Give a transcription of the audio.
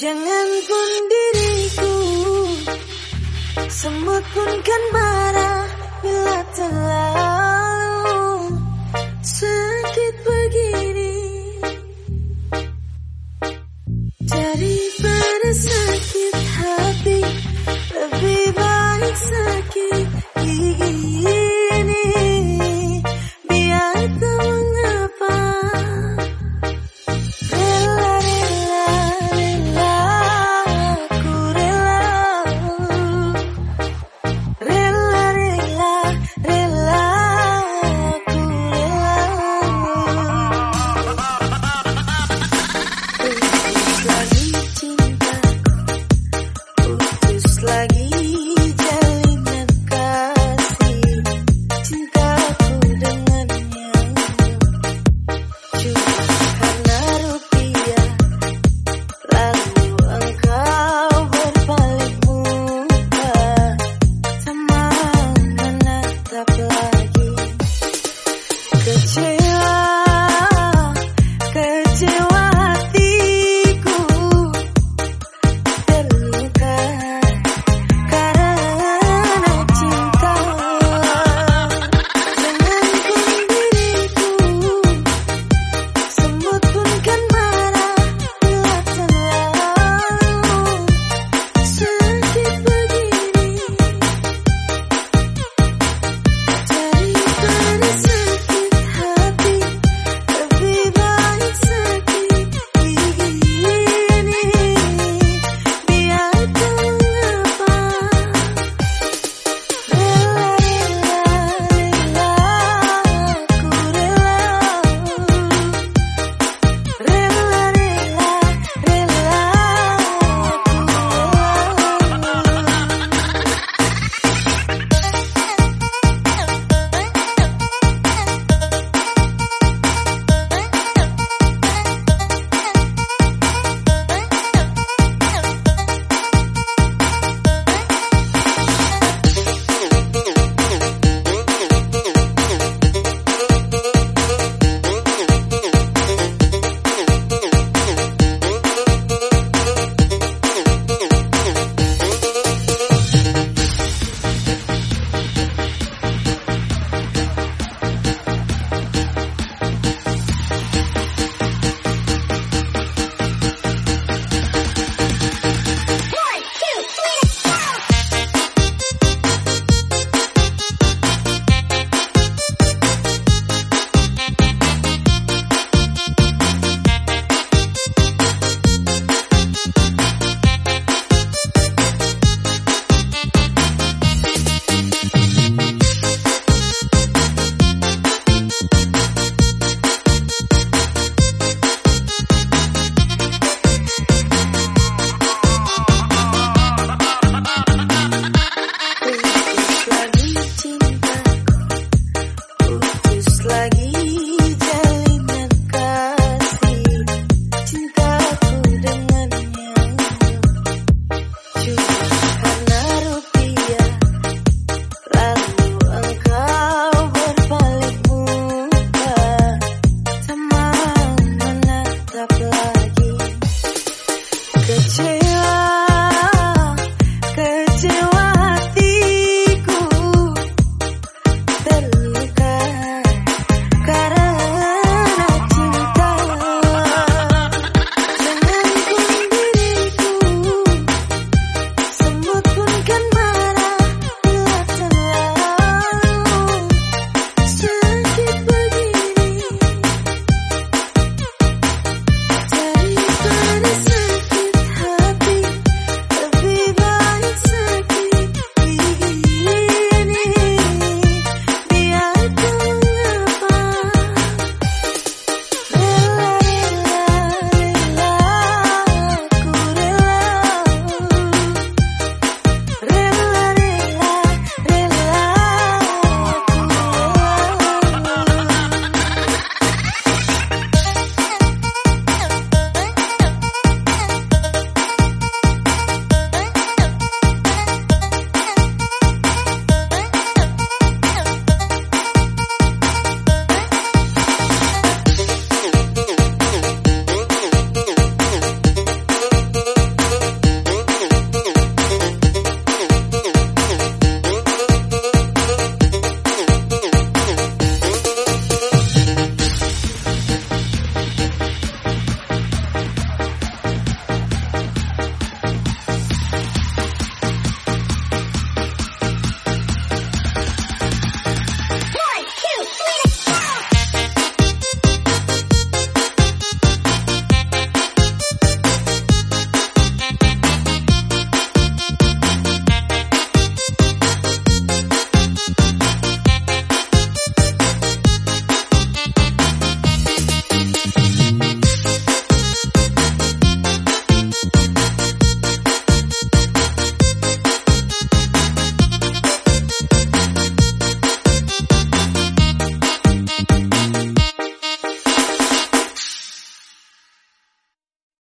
Jangan pun diriku Semut pun kan marah Bila terlalu Bye.